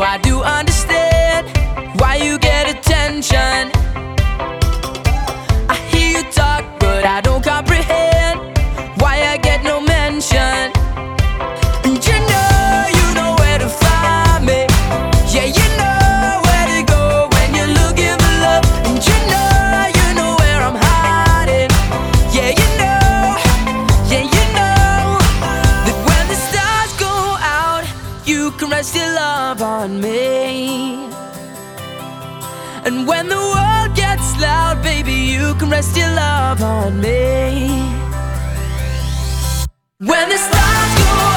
I do understand why you get attention. I hear you talk, but I don't comprehend why I get no mention. you can rest your love on me. And when the world gets loud, baby, you can rest your love on me. When the stars go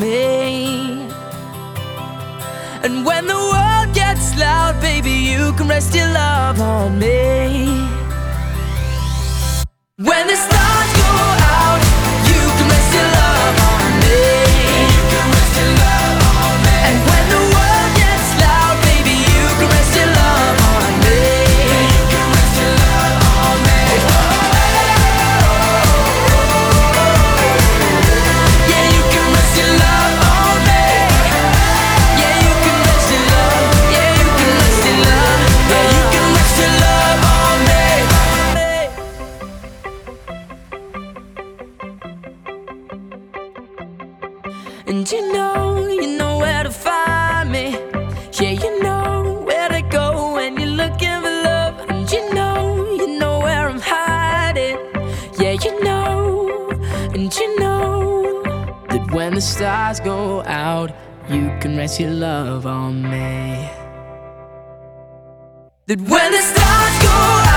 me. And when the world gets loud, baby, you can rest your love on me. When the stars go out, And you know, you know where to find me. Yeah, you know where to go when you're looking for love. And you know, you know where I'm hiding. Yeah, you know, and you know that when the stars go out, you can rest your love on me. That when the stars go